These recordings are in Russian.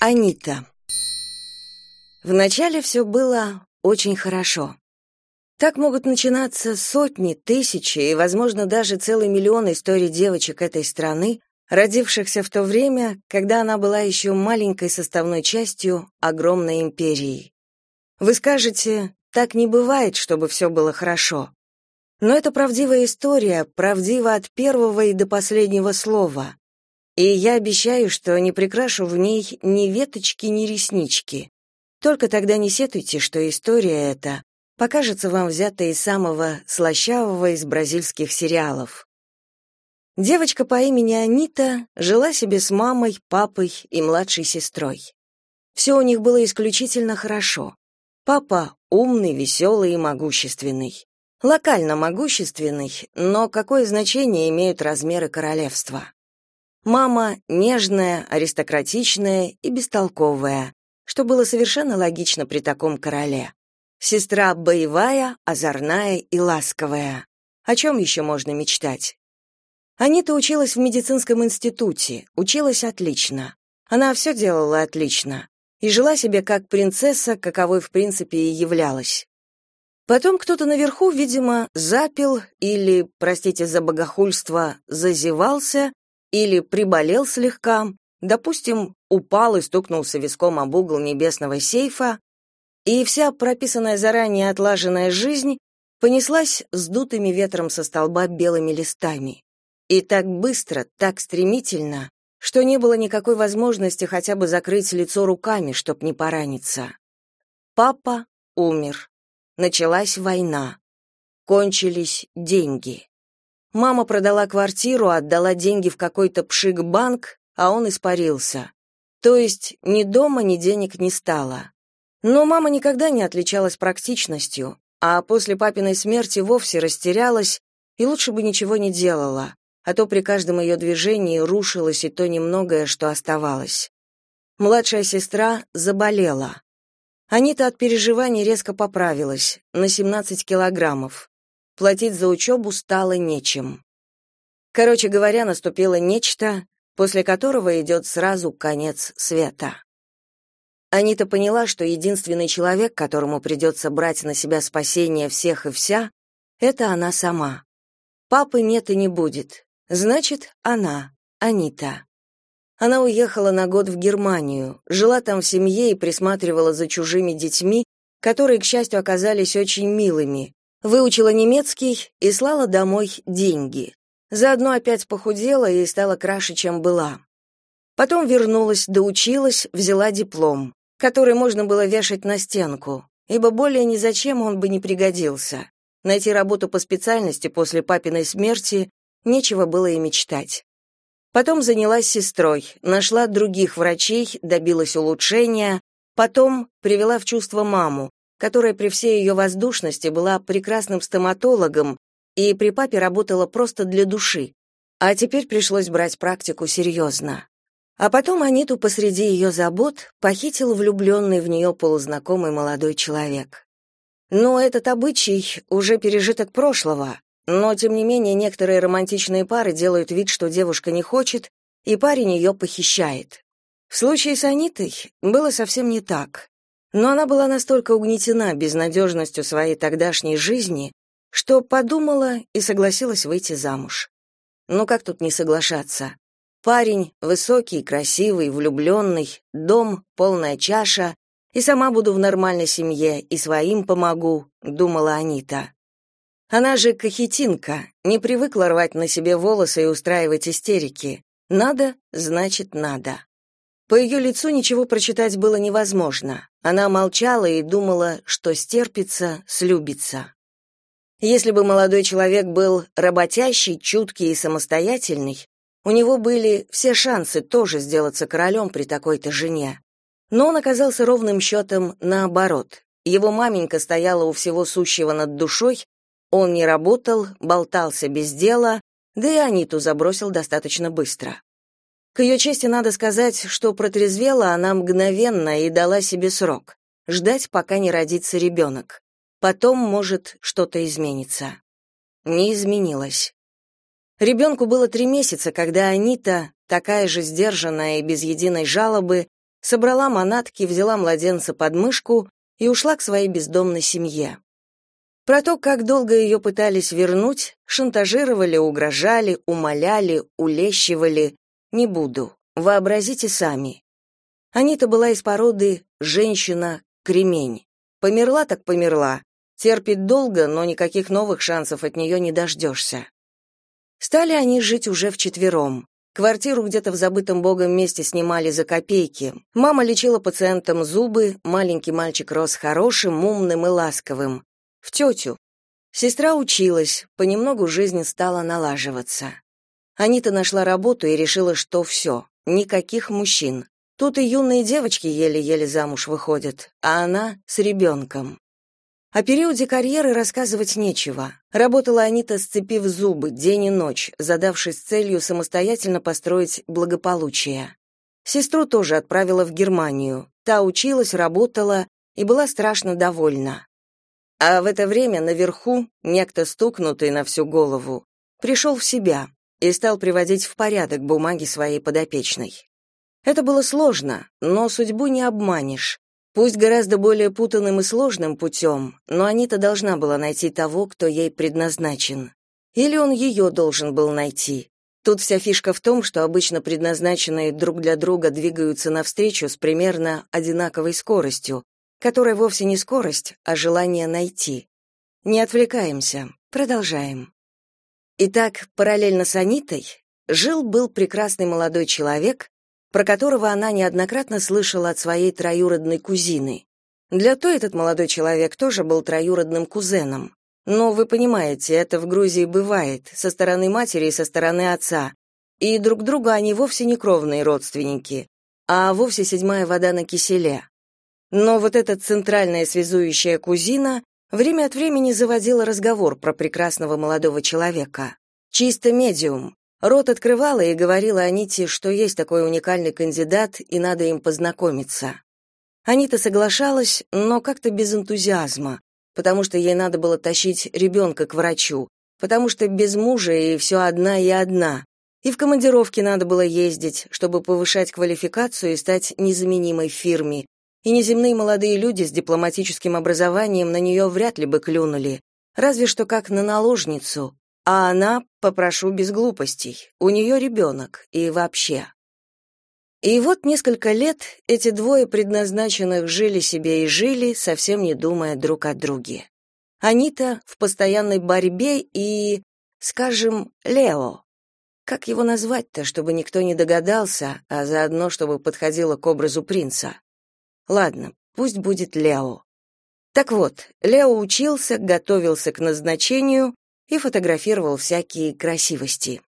Анита. Вначале все было очень хорошо. Так могут начинаться сотни, тысячи и, возможно, даже целый миллион историй девочек этой страны, родившихся в то время, когда она была еще маленькой составной частью огромной империи. Вы скажете, так не бывает, чтобы все было хорошо. Но это правдивая история, правдива от первого и до последнего слова. И я обещаю, что не прикрашу в ней ни веточки, ни реснички. Только тогда не сетуйте, что история эта покажется вам взятой из самого слащавого из бразильских сериалов. Девочка по имени Анита жила себе с мамой, папой и младшей сестрой. Все у них было исключительно хорошо. Папа умный, веселый и могущественный. Локально могущественный, но какое значение имеют размеры королевства? Мама нежная, аристократичная и бестолковая, что было совершенно логично при таком короле. Сестра боевая, озорная и ласковая. О чем еще можно мечтать? Анита училась в медицинском институте, училась отлично. Она все делала отлично и жила себе как принцесса, каковой в принципе и являлась. Потом кто-то наверху, видимо, запил или, простите за богохульство, зазевался или приболел слегка, допустим, упал и стукнулся виском об угол небесного сейфа, и вся прописанная заранее отлаженная жизнь понеслась сдутыми ветром со столба белыми листами. И так быстро, так стремительно, что не было никакой возможности хотя бы закрыть лицо руками, чтоб не пораниться. Папа умер. Началась война. Кончились деньги. Мама продала квартиру, отдала деньги в какой-то пшик-банк, а он испарился. То есть ни дома, ни денег не стало. Но мама никогда не отличалась практичностью, а после папиной смерти вовсе растерялась и лучше бы ничего не делала, а то при каждом ее движении рушилось и то немногое, что оставалось. Младшая сестра заболела. Анита от переживаний резко поправилась, на 17 килограммов. Платить за учебу стало нечем. Короче говоря, наступило нечто, после которого идет сразу конец света. Анита поняла, что единственный человек, которому придется брать на себя спасение всех и вся, это она сама. Папы нет и не будет. Значит, она, Анита. Она уехала на год в Германию, жила там в семье и присматривала за чужими детьми, которые, к счастью, оказались очень милыми, Выучила немецкий и слала домой деньги. Заодно опять похудела и стала краше, чем была. Потом вернулась, доучилась, взяла диплом, который можно было вешать на стенку, ибо более ни зачем он бы не пригодился. Найти работу по специальности после папиной смерти нечего было и мечтать. Потом занялась сестрой, нашла других врачей, добилась улучшения, потом привела в чувство маму, которая при всей ее воздушности была прекрасным стоматологом и при папе работала просто для души. А теперь пришлось брать практику серьезно. А потом Аниту посреди ее забот похитил влюбленный в нее полузнакомый молодой человек. Но этот обычай уже пережиток прошлого, но тем не менее некоторые романтичные пары делают вид, что девушка не хочет, и парень ее похищает. В случае с Анитой было совсем не так но она была настолько угнетена безнадежностью своей тогдашней жизни, что подумала и согласилась выйти замуж. Ну как тут не соглашаться? Парень высокий, красивый, влюбленный, дом, полная чаша, и сама буду в нормальной семье, и своим помогу, думала Анита. Она же кахетинка, не привыкла рвать на себе волосы и устраивать истерики. Надо, значит, надо. По ее лицу ничего прочитать было невозможно. Она молчала и думала, что стерпится, слюбится. Если бы молодой человек был работящий, чуткий и самостоятельный, у него были все шансы тоже сделаться королем при такой-то жене. Но он оказался ровным счетом наоборот. Его маменька стояла у всего сущего над душой, он не работал, болтался без дела, да и Аниту забросил достаточно быстро. К ее чести надо сказать, что протрезвела она мгновенно и дала себе срок — ждать, пока не родится ребенок. Потом, может, что-то изменится. Не изменилось. Ребенку было три месяца, когда Анита, такая же сдержанная и без единой жалобы, собрала манатки, взяла младенца под мышку и ушла к своей бездомной семье. Про то, как долго ее пытались вернуть, шантажировали, угрожали, умоляли, улещивали, не буду. Вообразите сами. Анита была из породы женщина-кремень. Померла так померла. Терпит долго, но никаких новых шансов от нее не дождешься. Стали они жить уже вчетвером. Квартиру где-то в забытом богом месте снимали за копейки. Мама лечила пациентам зубы, маленький мальчик рос хорошим, умным и ласковым. В тетю. Сестра училась, понемногу жизнь стала налаживаться. Анита нашла работу и решила, что все, никаких мужчин. Тут и юные девочки еле-еле замуж выходят, а она с ребенком. О периоде карьеры рассказывать нечего. Работала Анита, сцепив зубы, день и ночь, задавшись целью самостоятельно построить благополучие. Сестру тоже отправила в Германию. Та училась, работала и была страшно довольна. А в это время наверху, некто стукнутый на всю голову, пришел в себя и стал приводить в порядок бумаги своей подопечной. Это было сложно, но судьбу не обманешь. Пусть гораздо более путанным и сложным путем, но Анита должна была найти того, кто ей предназначен. Или он ее должен был найти. Тут вся фишка в том, что обычно предназначенные друг для друга двигаются навстречу с примерно одинаковой скоростью, которая вовсе не скорость, а желание найти. Не отвлекаемся, продолжаем. Итак, параллельно с Анитой жил-был прекрасный молодой человек, про которого она неоднократно слышала от своей троюродной кузины. Для той этот молодой человек тоже был троюродным кузеном. Но вы понимаете, это в Грузии бывает, со стороны матери и со стороны отца. И друг друга они вовсе не кровные родственники, а вовсе седьмая вода на киселе. Но вот эта центральная связующая кузина время от времени заводила разговор про прекрасного молодого человека. Чисто медиум, Рот открывала и говорила Аните, что есть такой уникальный кандидат и надо им познакомиться. Анита соглашалась, но как-то без энтузиазма, потому что ей надо было тащить ребенка к врачу, потому что без мужа и все одна и одна. И в командировке надо было ездить, чтобы повышать квалификацию и стать незаменимой в фирме. И неземные молодые люди с дипломатическим образованием на нее вряд ли бы клюнули, разве что как на наложницу, а она, попрошу без глупостей, у нее ребенок и вообще. И вот несколько лет эти двое предназначенных жили себе и жили, совсем не думая друг о друге. Анита в постоянной борьбе и, скажем, Лео. Как его назвать-то, чтобы никто не догадался, а заодно, чтобы подходило к образу принца? Ладно, пусть будет Лео. Так вот, Лео учился, готовился к назначению и фотографировал всякие красивости.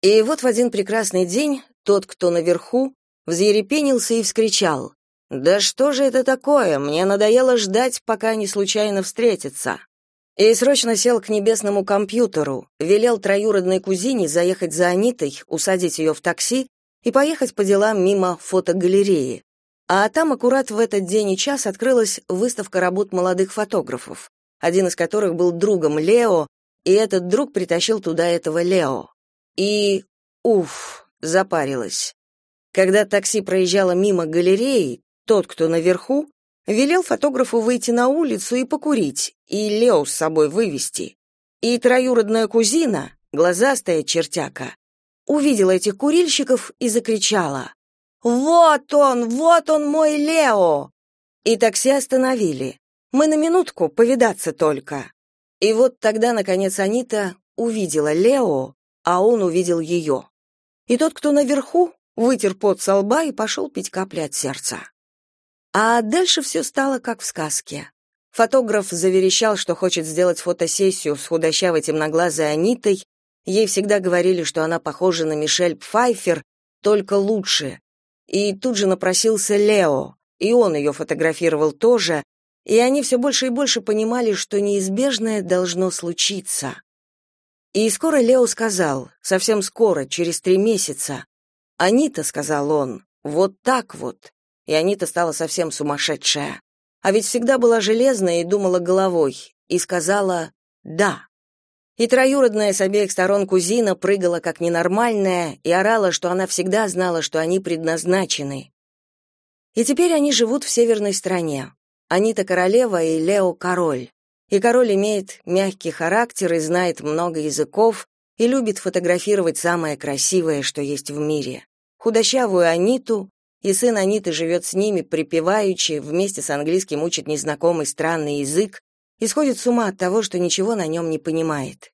И вот в один прекрасный день тот, кто наверху, взъерепенился и вскричал: "Да что же это такое? Мне надоело ждать, пока они случайно встретятся". И срочно сел к небесному компьютеру, велел троюродной кузине заехать за Анитой, усадить ее в такси и поехать по делам мимо фотогалереи. А там аккурат в этот день и час открылась выставка работ молодых фотографов один из которых был другом Лео, и этот друг притащил туда этого Лео. И, уф, запарилась. Когда такси проезжало мимо галереи, тот, кто наверху, велел фотографу выйти на улицу и покурить, и Лео с собой вывести. И троюродная кузина, глазастая чертяка, увидела этих курильщиков и закричала. «Вот он, вот он мой Лео!» И такси остановили. Мы на минутку повидаться только. И вот тогда, наконец, Анита увидела Лео, а он увидел ее. И тот, кто наверху, вытер пот со лба и пошел пить капли от сердца. А дальше все стало как в сказке. Фотограф заверещал, что хочет сделать фотосессию с худощавой темноглазой Анитой. Ей всегда говорили, что она похожа на Мишель Пфайфер, только лучше. И тут же напросился Лео, и он ее фотографировал тоже, и они все больше и больше понимали, что неизбежное должно случиться. И скоро Лео сказал, совсем скоро, через три месяца. «Анита», — сказал он, — «вот так вот». И Анита стала совсем сумасшедшая. А ведь всегда была железная и думала головой, и сказала «да». И троюродная с обеих сторон кузина прыгала как ненормальная и орала, что она всегда знала, что они предназначены. И теперь они живут в северной стране. Анита королева и Лео король. И король имеет мягкий характер и знает много языков, и любит фотографировать самое красивое, что есть в мире. Худощавую Аниту, и сын Аниты живет с ними припеваючи, вместе с английским учит незнакомый странный язык и сходит с ума от того, что ничего на нем не понимает.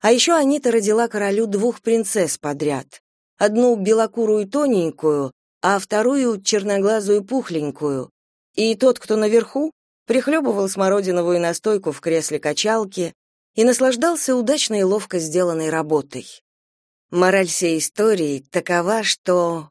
А еще Анита родила королю двух принцесс подряд. Одну белокурую тоненькую, а вторую черноглазую пухленькую. И тот, кто наверху, прихлебывал смородиновую настойку в кресле качалки и наслаждался удачно и ловко сделанной работой. Мораль всей истории такова, что